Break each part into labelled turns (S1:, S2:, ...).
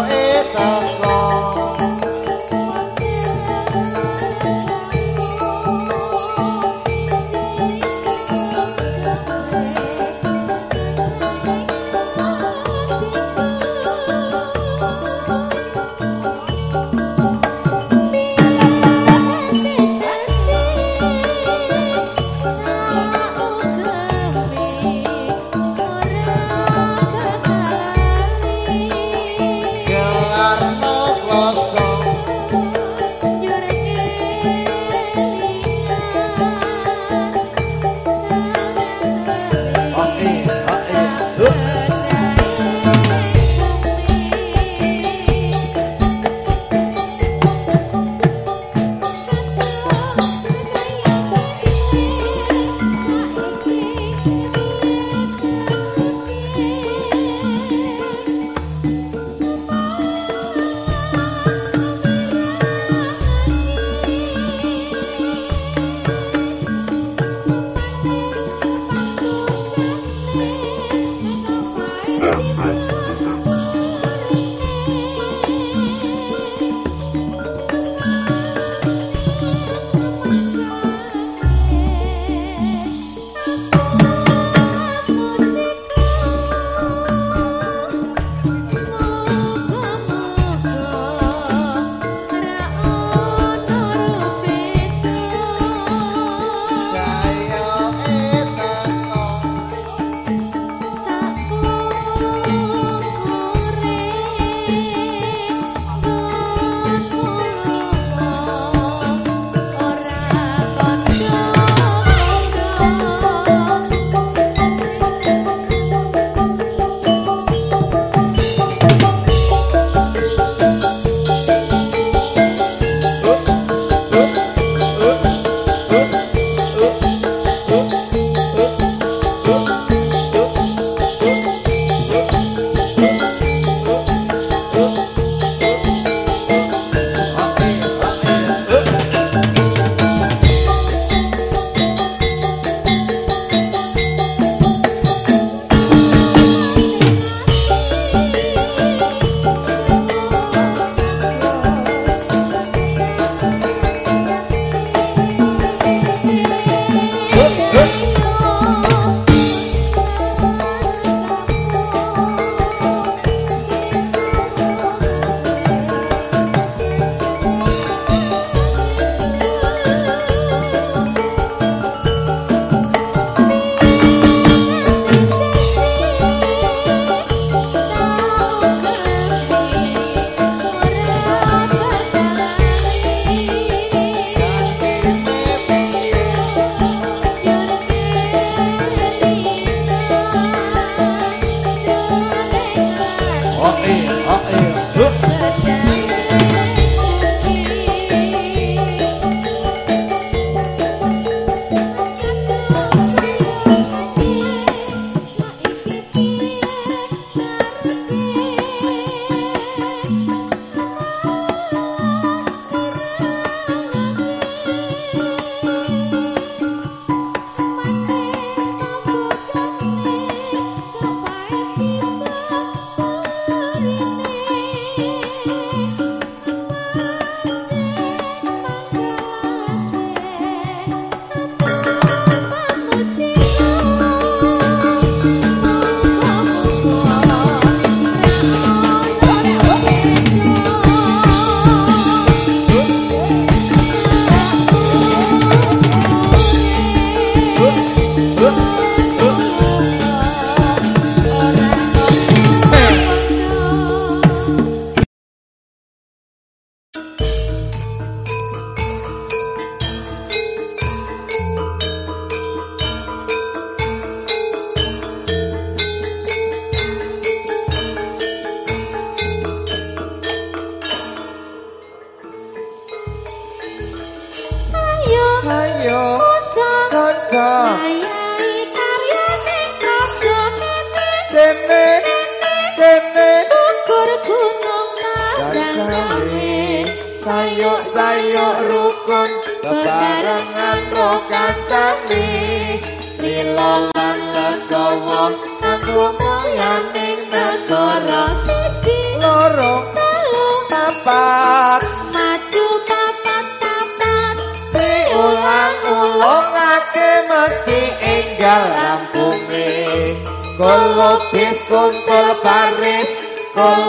S1: Moyaning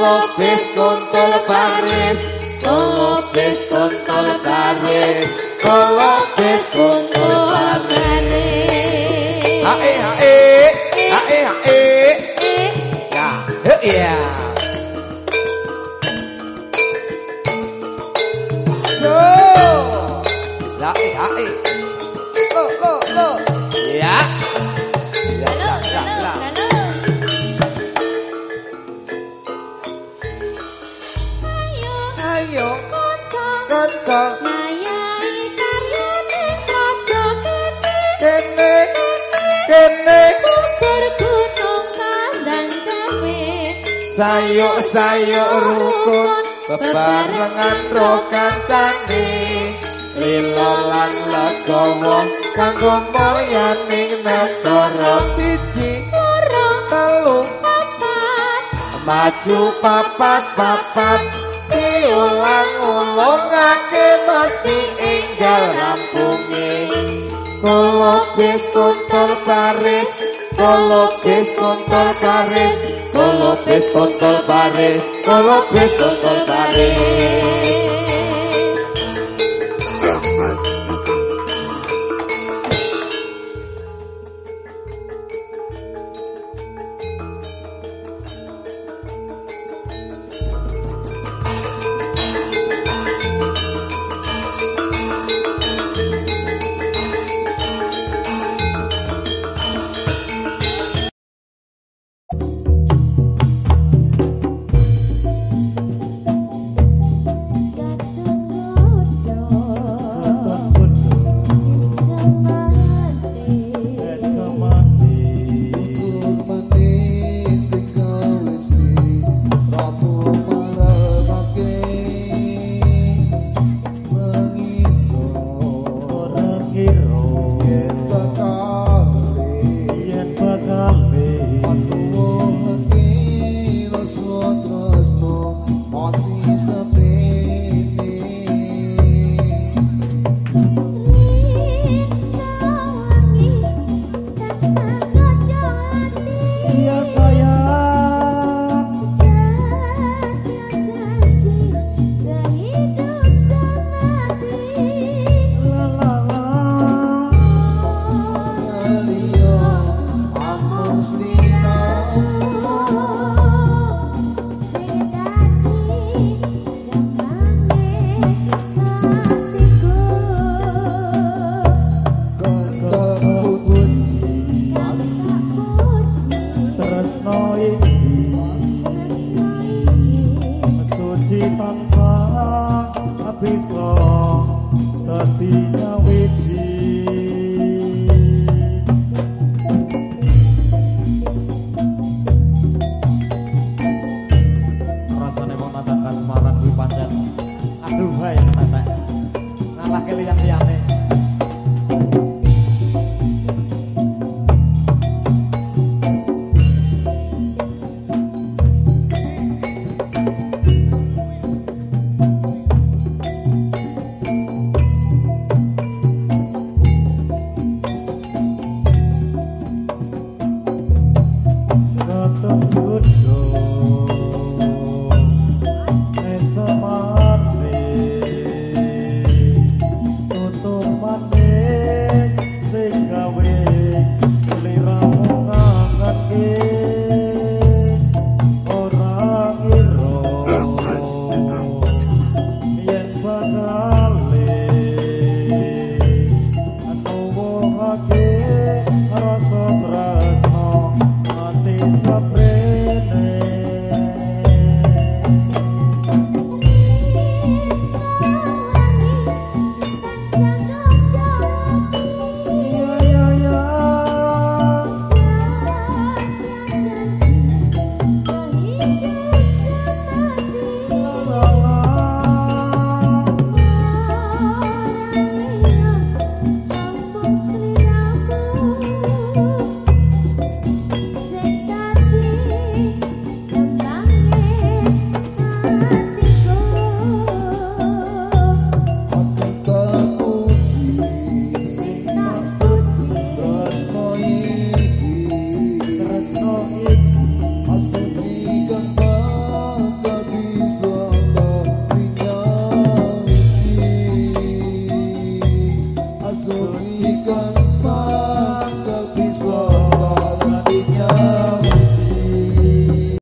S1: kolobis kuntul paris kolobis kuntul paris kolobis kuntul paris hae hae hae hae ya ya sayuk sayuk rukun bebarengan ro kancane lilo lan legowo kanggo moyaning negara siji telu maju papat papat diulang ulungake mesti enggal rampunge kolobis kontol paris kolobis kontol paris kolobis kontol paris kolobis kontol paris